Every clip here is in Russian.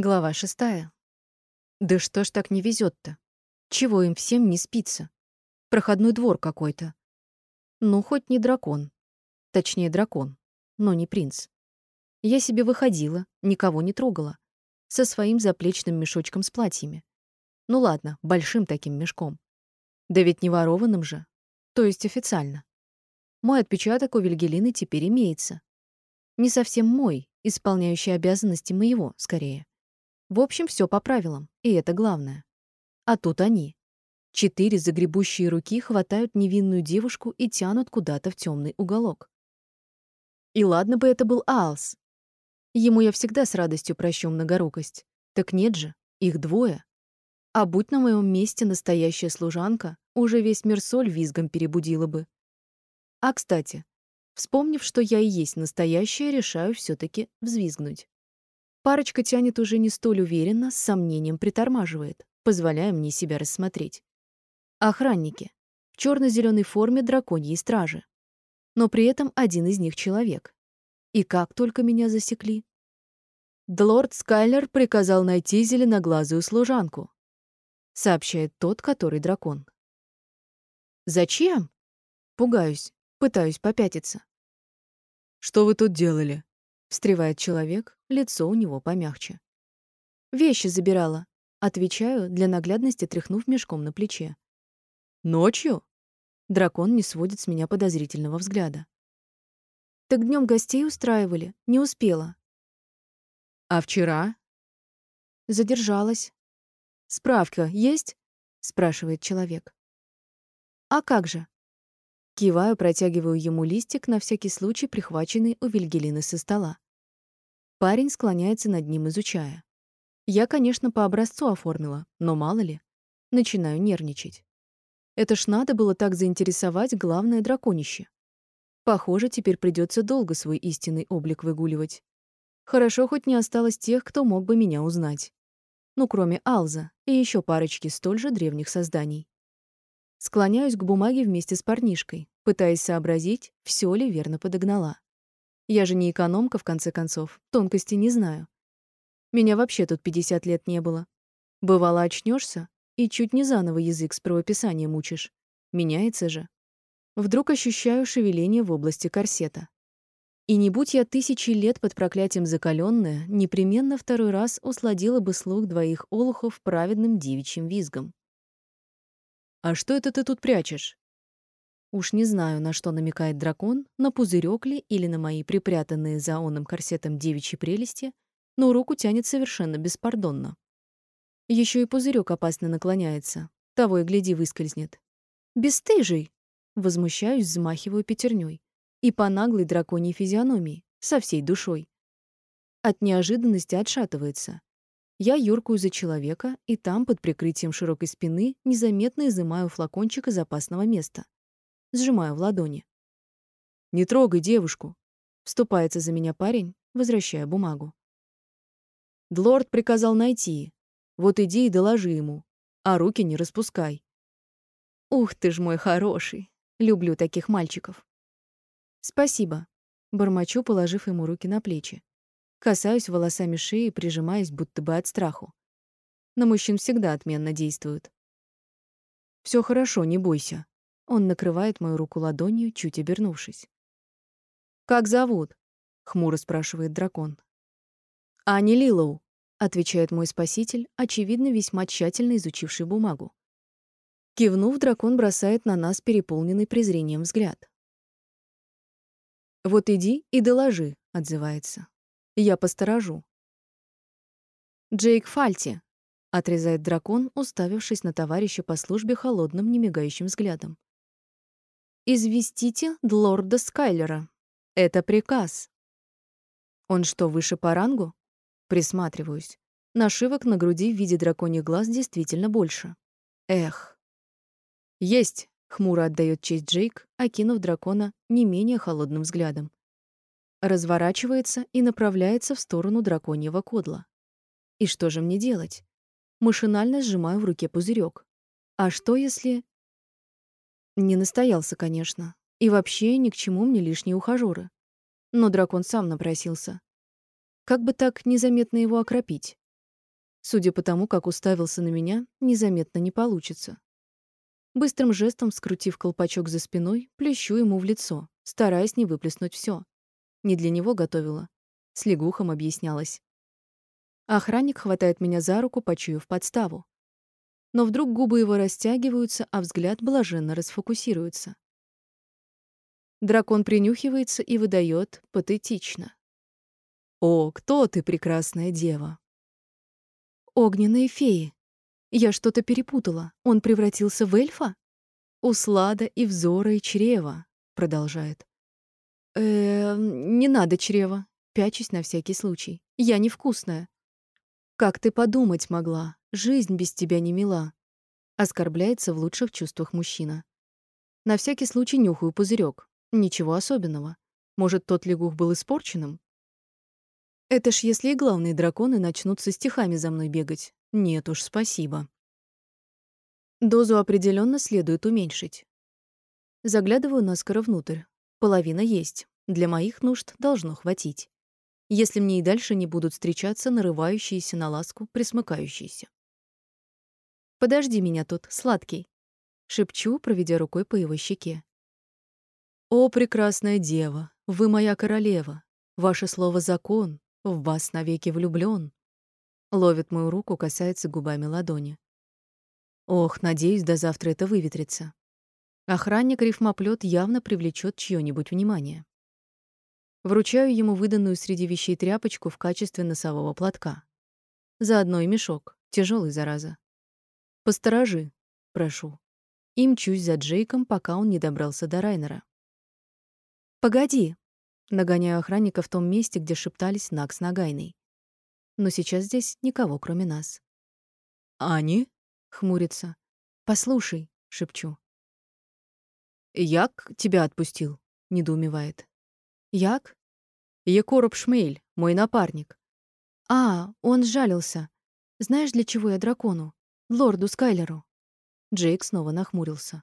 Глава шестая. Да что ж так не везет-то? Чего им всем не спится? Проходной двор какой-то. Ну, хоть не дракон. Точнее, дракон, но не принц. Я себе выходила, никого не трогала. Со своим заплечным мешочком с платьями. Ну ладно, большим таким мешком. Да ведь не ворованным же. То есть официально. Мой отпечаток у Вильгелины теперь имеется. Не совсем мой, исполняющий обязанности моего, скорее. В общем, все по правилам, и это главное. А тут они. Четыре загребущие руки хватают невинную девушку и тянут куда-то в темный уголок. И ладно бы это был Аалс. Ему я всегда с радостью прощу многорукость. Так нет же, их двое. А будь на моем месте настоящая служанка, уже весь мир соль визгом перебудила бы. А, кстати, вспомнив, что я и есть настоящая, решаю все таки взвизгнуть. Парочка тянет уже не столь уверенно, с сомнением притормаживает, позволяя мне себя рассмотреть. Охранники. В черно зеленой форме драконьей стражи. Но при этом один из них человек. И как только меня засекли. Длорд Скайлер приказал найти зеленоглазую служанку. Сообщает тот, который дракон. Зачем? Пугаюсь, пытаюсь попятиться. Что вы тут делали? Встревает человек, лицо у него помягче. «Вещи забирала», — отвечаю, для наглядности тряхнув мешком на плече. «Ночью?» Дракон не сводит с меня подозрительного взгляда. «Так днем гостей устраивали, не успела». «А вчера?» «Задержалась». «Справка есть?» — спрашивает человек. «А как же?» Киваю, протягиваю ему листик, на всякий случай прихваченный у Вильгелины со стола. Парень склоняется над ним, изучая. Я, конечно, по образцу оформила, но мало ли. Начинаю нервничать. Это ж надо было так заинтересовать главное драконище. Похоже, теперь придется долго свой истинный облик выгуливать. Хорошо, хоть не осталось тех, кто мог бы меня узнать. Ну, кроме Алза и еще парочки столь же древних созданий. Склоняюсь к бумаге вместе с парнишкой, пытаясь сообразить, все ли верно подогнала. Я же не экономка, в конце концов, тонкости не знаю. Меня вообще тут 50 лет не было. Бывало, очнешься и чуть не заново язык с правописанием учишь. Меняется же. Вдруг ощущаю шевеление в области корсета. И не будь я тысячи лет под проклятием закаленная, непременно второй раз усладила бы слух двоих олухов праведным девичьим визгом. «А что это ты тут прячешь?» Уж не знаю, на что намекает дракон, на пузырёк ли или на мои припрятанные за онным корсетом девичьи прелести, но руку тянет совершенно беспардонно. Еще и пузырек опасно наклоняется, того и гляди выскользнет. «Бесстыжий!» — возмущаюсь, взмахиваю пятерней. И по наглой драконьей физиономии, со всей душой. От неожиданности отшатывается. Я юркую за человека, и там, под прикрытием широкой спины, незаметно изымаю флакончик из опасного места. Сжимаю в ладони. «Не трогай девушку», — вступается за меня парень, возвращая бумагу. Длорд приказал найти. Вот иди и доложи ему, а руки не распускай. Ух ты ж мой хороший. Люблю таких мальчиков. Спасибо. Бормочу, положив ему руки на плечи. Касаюсь волосами шеи, прижимаясь будто бы от страху. На мужчин всегда отменно действуют. Все хорошо, не бойся. Он накрывает мою руку ладонью, чуть обернувшись. Как зовут? хмуро спрашивает дракон. Ани Лилоу, отвечает мой спаситель, очевидно, весьма тщательно изучивший бумагу. Кивнув, дракон бросает на нас переполненный презрением взгляд. Вот иди и доложи, отзывается. Я посторожу. Джейк Фальти, отрезает дракон, уставившись на товарища по службе холодным, немигающим взглядом. Известите лорда Скайлера. Это приказ. Он что, выше по рангу? Присматриваюсь. Нашивок на груди в виде драконьих глаз действительно больше. Эх. Есть, хмуро отдает честь Джейк, окинув дракона не менее холодным взглядом разворачивается и направляется в сторону драконьего кодла. И что же мне делать? Машинально сжимаю в руке пузырек. А что если... Не настоялся, конечно. И вообще ни к чему мне лишние ухажёры. Но дракон сам напросился. Как бы так незаметно его окропить? Судя по тому, как уставился на меня, незаметно не получится. Быстрым жестом, скрутив колпачок за спиной, плещу ему в лицо, стараясь не выплеснуть все. Не для него готовила. С лягухом объяснялась. Охранник хватает меня за руку, почуяв подставу. Но вдруг губы его растягиваются, а взгляд блаженно расфокусируется. Дракон принюхивается и выдает патетично. «О, кто ты, прекрасная дева!» «Огненные феи. Я что-то перепутала. Он превратился в эльфа?» «Услада и взора и чрева», — продолжает. э не надо чрева. Пячусь на всякий случай. Я невкусная. Как ты подумать могла? Жизнь без тебя не мила. Оскорбляется в лучших чувствах мужчина. На всякий случай нюхаю пузырек. Ничего особенного. Может, тот лягух был испорченным? Это ж если и главные драконы начнут со стихами за мной бегать. Нет уж, спасибо. Дозу определенно следует уменьшить. Заглядываю наскоро внутрь. Половина есть. Для моих нужд должно хватить. Если мне и дальше не будут встречаться нарывающиеся на ласку, присмыкающиеся. «Подожди меня тут, сладкий», — шепчу, проведя рукой по его щеке. «О, прекрасная дева, вы моя королева, ваше слово — закон, в вас навеки влюблён». Ловит мою руку, касается губами ладони. Ох, надеюсь, до завтра это выветрится. Охранник рифмоплёт явно привлечёт чьё-нибудь внимание. Вручаю ему выданную среди вещей тряпочку в качестве носового платка. Заодно и мешок, тяжелый зараза. «Посторожи», — прошу. И мчусь за Джейком, пока он не добрался до Райнера. «Погоди!» — нагоняю охранника в том месте, где шептались Накс с Нагайной. Но сейчас здесь никого, кроме нас. «Ани?» — хмурится. «Послушай», — шепчу. «Як тебя отпустил?» — недоумевает. «Як?» «Екороб Шмейль, мой напарник». «А, он жалился. Знаешь, для чего я дракону? Лорду Скайлеру». Джейк снова нахмурился.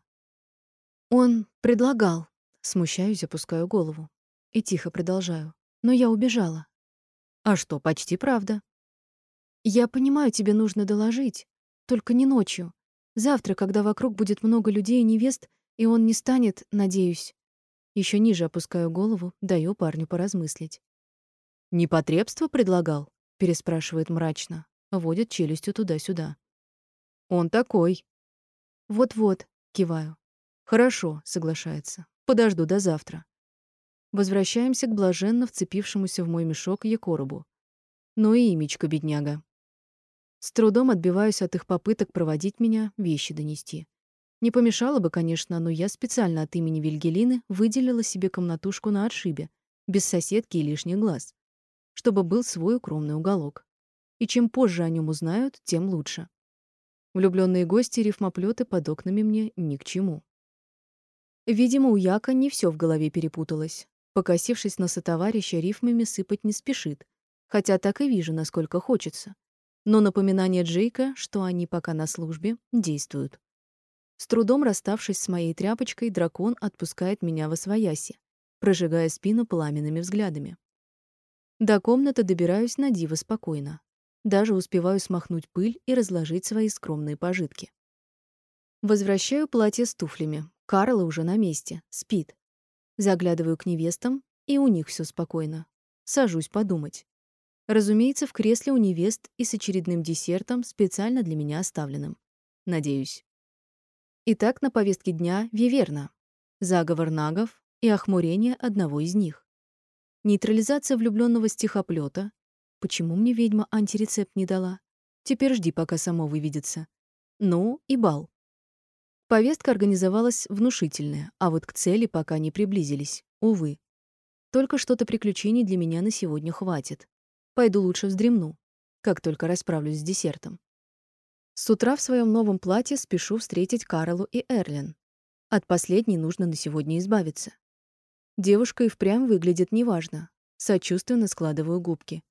«Он предлагал. Смущаюсь, опускаю голову. И тихо продолжаю. Но я убежала. А что, почти правда. Я понимаю, тебе нужно доложить. Только не ночью. Завтра, когда вокруг будет много людей и невест, и он не станет, надеюсь. Еще ниже опускаю голову, даю парню поразмыслить. «Непотребство предлагал?» — переспрашивает мрачно. Водит челюстью туда-сюда. «Он такой». «Вот-вот», — киваю. «Хорошо», — соглашается. Подожду до завтра. Возвращаемся к блаженно вцепившемуся в мой мешок Екоробу. Ну и имечко, бедняга. С трудом отбиваюсь от их попыток проводить меня, вещи донести. Не помешало бы, конечно, но я специально от имени Вильгелины выделила себе комнатушку на отшибе, без соседки и лишних глаз, чтобы был свой укромный уголок. И чем позже о нем узнают, тем лучше. Влюбленные гости и рифмоплёты под окнами мне ни к чему. Видимо, у Яка не все в голове перепуталось. Покосившись на сотоварища, рифмами сыпать не спешит, хотя так и вижу, насколько хочется. Но напоминание Джейка, что они пока на службе, действуют. С трудом расставшись с моей тряпочкой, дракон отпускает меня во свояси, прожигая спину пламенными взглядами. До комнаты добираюсь на диво спокойно. Даже успеваю смахнуть пыль и разложить свои скромные пожитки. Возвращаю платье с туфлями, Карла уже на месте, спит. Заглядываю к невестам, и у них все спокойно. Сажусь подумать. Разумеется, в кресле у невест и с очередным десертом, специально для меня оставленным. Надеюсь. Итак, на повестке дня Виверна. Заговор нагов и охмурение одного из них. Нейтрализация влюбленного стихоплета. Почему мне ведьма антирецепт не дала? Теперь жди, пока само выведется. Ну, и бал. Повестка организовалась внушительная, а вот к цели пока не приблизились. Увы. Только что-то приключений для меня на сегодня хватит. Пойду лучше вздремну, как только расправлюсь с десертом. С утра в своем новом платье спешу встретить Карлу и Эрлин. От последней нужно на сегодня избавиться. Девушка и впрямь выглядит неважно. Сочувственно складываю губки.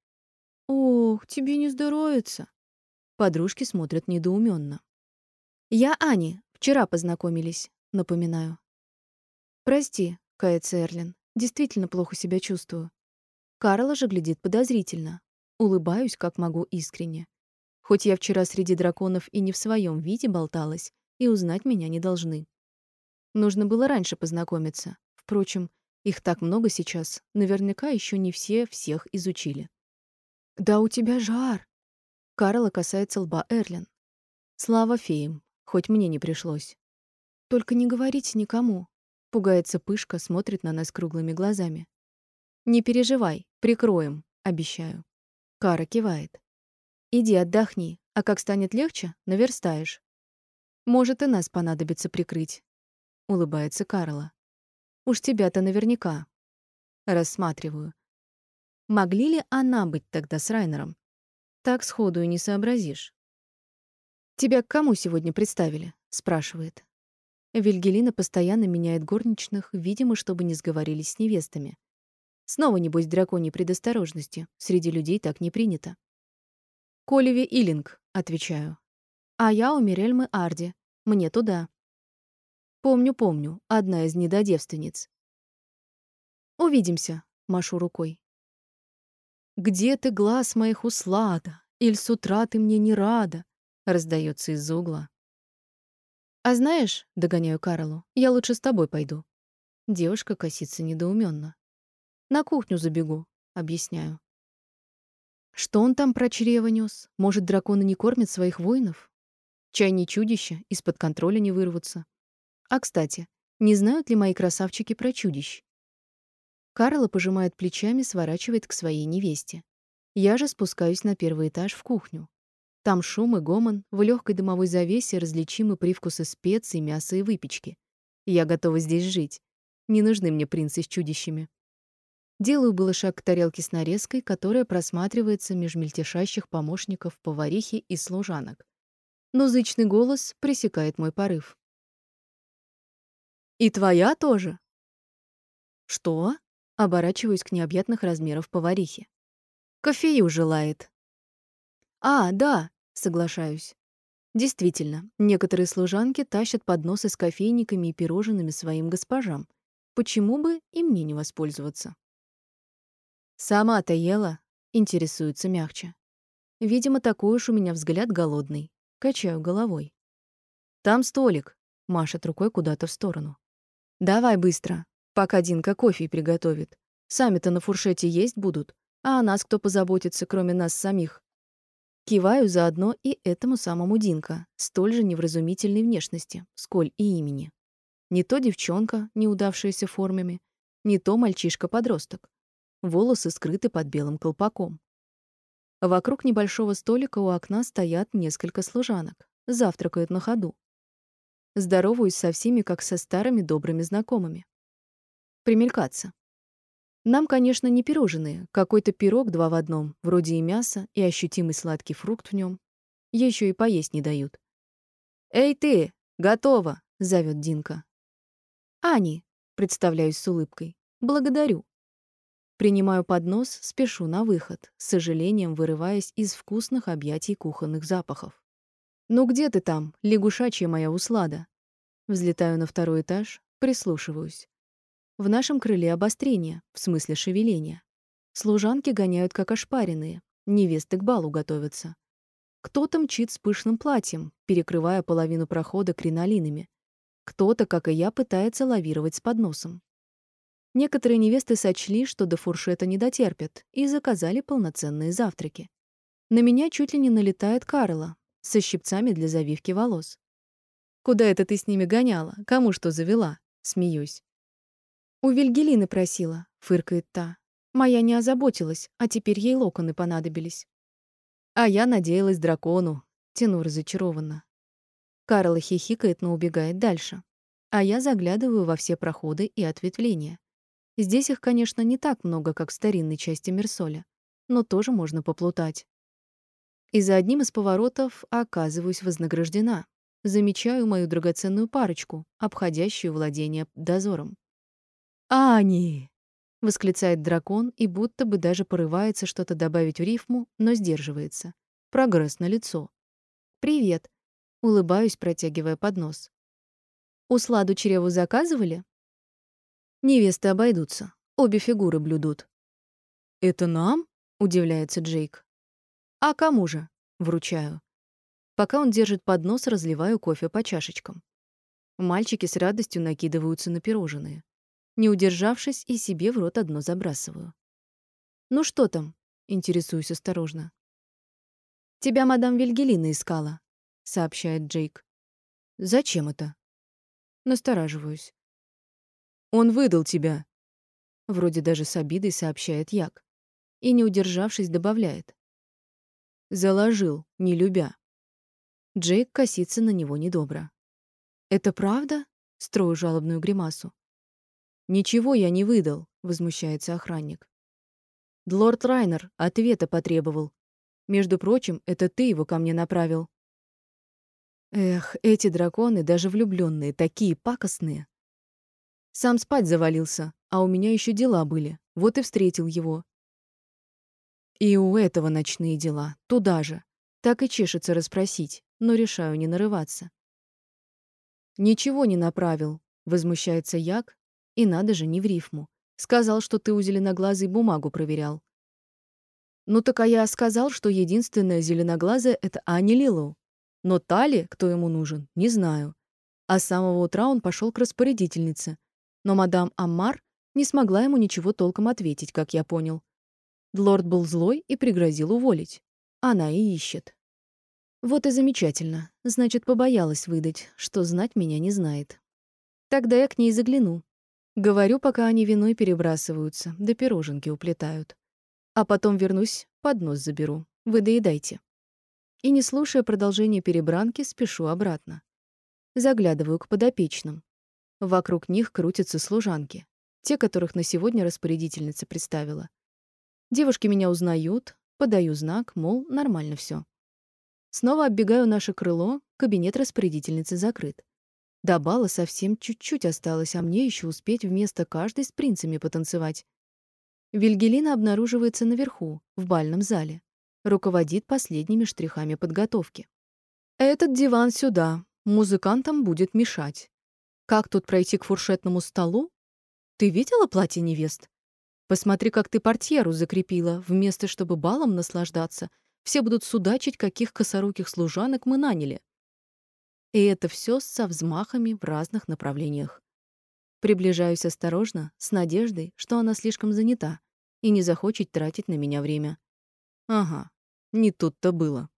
«Ох, тебе не здоровится!» Подружки смотрят недоуменно. «Я Ани, Вчера познакомились, напоминаю. Прости, кается Эрлин. Действительно плохо себя чувствую. Карла же глядит подозрительно. Улыбаюсь, как могу искренне. Хоть я вчера среди драконов и не в своем виде болталась, и узнать меня не должны. Нужно было раньше познакомиться. Впрочем, их так много сейчас, наверняка еще не все всех изучили. «Да у тебя жар!» Карла касается лба Эрлин. Слава феям, хоть мне не пришлось. «Только не говорите никому», — пугается Пышка, смотрит на нас круглыми глазами. «Не переживай, прикроем, обещаю». Кара кивает. «Иди отдохни, а как станет легче, наверстаешь. Может, и нас понадобится прикрыть», — улыбается Карла. «Уж тебя-то наверняка». Рассматриваю. Могли ли она быть тогда с Райнером? Так сходу и не сообразишь. «Тебя к кому сегодня представили?» — спрашивает. Вильгелина постоянно меняет горничных, видимо, чтобы не сговорились с невестами. Снова, небось, драконьей предосторожности. Среди людей так не принято. «Колеви Илинг», — отвечаю. «А я у Мирельмы Арди. Мне туда». «Помню, помню. Одна из недодевственниц». «Увидимся», — машу рукой. «Где ты, глаз моих услада? Иль с утра ты мне не рада?» — раздается из-за угла. «А знаешь, — догоняю Карлу, — я лучше с тобой пойду». Девушка косится недоуменно. «На кухню забегу», — объясняю. Что он там про чрево нёс? Может, драконы не кормят своих воинов? Чай не чудища, из-под контроля не вырвутся. А, кстати, не знают ли мои красавчики про чудищ? Карла пожимает плечами, сворачивает к своей невесте. Я же спускаюсь на первый этаж в кухню. Там шум и гомон, в легкой дымовой завесе различимы привкусы специй, мяса и выпечки. Я готова здесь жить. Не нужны мне принцы с чудищами. Делаю было шаг к тарелке с нарезкой, которая просматривается меж мельтешащих помощников, поварихи и служанок. Но зычный голос пресекает мой порыв. «И твоя тоже?» «Что?» Оборачиваюсь к необъятных размеров поварихе. «Кофею желает». «А, да», — соглашаюсь. Действительно, некоторые служанки тащат подносы с кофейниками и пирожными своим госпожам. Почему бы и мне не воспользоваться? «Сама-то ела?» — интересуется мягче. Видимо, такой уж у меня взгляд голодный. Качаю головой. «Там столик», — машет рукой куда-то в сторону. «Давай быстро, Пока Динка кофе приготовит. Сами-то на фуршете есть будут, а о нас кто позаботится, кроме нас самих? Киваю заодно и этому самому Динка, столь же невразумительной внешности, сколь и имени. Не то девчонка, неудавшаяся формами, не то мальчишка-подросток. Волосы скрыты под белым колпаком. Вокруг небольшого столика у окна стоят несколько служанок, завтракают на ходу. Здороваюсь со всеми, как со старыми добрыми знакомыми примелькаться. Нам, конечно, не пирожные, какой-то пирог два в одном, вроде и мяса, и ощутимый сладкий фрукт в нем. Еще и поесть не дают. «Эй ты, готово!» — зовет Динка. «Ани», — представляюсь с улыбкой, — «благодарю». Принимаю поднос, спешу на выход, с сожалением вырываясь из вкусных объятий кухонных запахов. «Ну где ты там, лягушачья моя услада?» Взлетаю на второй этаж, прислушиваюсь. В нашем крыле обострение, в смысле шевеления. Служанки гоняют как ошпаренные, невесты к балу готовятся. Кто-то мчит с пышным платьем, перекрывая половину прохода кринолинами. Кто-то, как и я, пытается лавировать с подносом. Некоторые невесты сочли, что до фуршета не дотерпят, и заказали полноценные завтраки. На меня чуть ли не налетает Карла со щипцами для завивки волос. «Куда это ты с ними гоняла? Кому что завела?» — смеюсь. «У Вильгелины просила», — фыркает та. «Моя не озаботилась, а теперь ей локоны понадобились». «А я надеялась дракону», — тяну разочарованно. Карла хихикает, но убегает дальше. А я заглядываю во все проходы и ответвления. Здесь их, конечно, не так много, как в старинной части Мерсоля, но тоже можно поплутать. И за одним из поворотов оказываюсь вознаграждена. Замечаю мою драгоценную парочку, обходящую владение дозором. «Ани!» — восклицает дракон и будто бы даже порывается что-то добавить в рифму, но сдерживается. Прогресс на лицо. «Привет!» — улыбаюсь, протягивая поднос. «Усладу чреву заказывали?» Невесты обойдутся. Обе фигуры блюдут. «Это нам?» — удивляется Джейк. «А кому же?» Вручаю. Пока он держит поднос, разливаю кофе по чашечкам. Мальчики с радостью накидываются на пирожные. Не удержавшись, и себе в рот одно забрасываю. «Ну что там?» — интересуюсь осторожно. «Тебя мадам Вильгелина искала», — сообщает Джейк. «Зачем это?» Настораживаюсь. «Он выдал тебя», — вроде даже с обидой сообщает Як. И, не удержавшись, добавляет. «Заложил, не любя». Джейк косится на него недобро. «Это правда?» — строю жалобную гримасу. «Ничего я не выдал», — возмущается охранник. «Лорд Райнер ответа потребовал. Между прочим, это ты его ко мне направил». Эх, эти драконы, даже влюбленные, такие пакостные. Сам спать завалился, а у меня еще дела были. Вот и встретил его. И у этого ночные дела, туда же. Так и чешется расспросить, но решаю не нарываться. «Ничего не направил», — возмущается Як, и надо же, не в рифму. Сказал, что ты у зеленоглазой бумагу проверял. Ну так а я сказал, что единственная зеленоглазая — это Ани Лилоу. Но Тали, кто ему нужен, не знаю. А с самого утра он пошел к распорядительнице. Но мадам Аммар не смогла ему ничего толком ответить, как я понял. Лорд был злой и пригрозил уволить. Она и ищет. Вот и замечательно. Значит, побоялась выдать, что знать меня не знает. Тогда я к ней загляну. Говорю, пока они виной перебрасываются, да пироженки уплетают. А потом вернусь, поднос заберу. Вы доедайте. И, не слушая продолжения перебранки, спешу обратно. Заглядываю к подопечным. Вокруг них крутятся служанки, те, которых на сегодня распорядительница представила. Девушки меня узнают, подаю знак, мол, нормально все. Снова оббегаю наше крыло, кабинет распорядительницы закрыт. До бала совсем чуть-чуть осталось, а мне еще успеть вместо каждой с принцами потанцевать. Вильгелина обнаруживается наверху, в бальном зале. Руководит последними штрихами подготовки. Этот диван сюда. Музыкантам будет мешать. Как тут пройти к фуршетному столу? Ты видела платье невест? Посмотри, как ты портьеру закрепила, вместо чтобы балом наслаждаться — все будут судачить, каких косоруких служанок мы наняли. И это все со взмахами в разных направлениях. Приближаюсь осторожно, с надеждой, что она слишком занята и не захочет тратить на меня время. Ага, не тут-то было.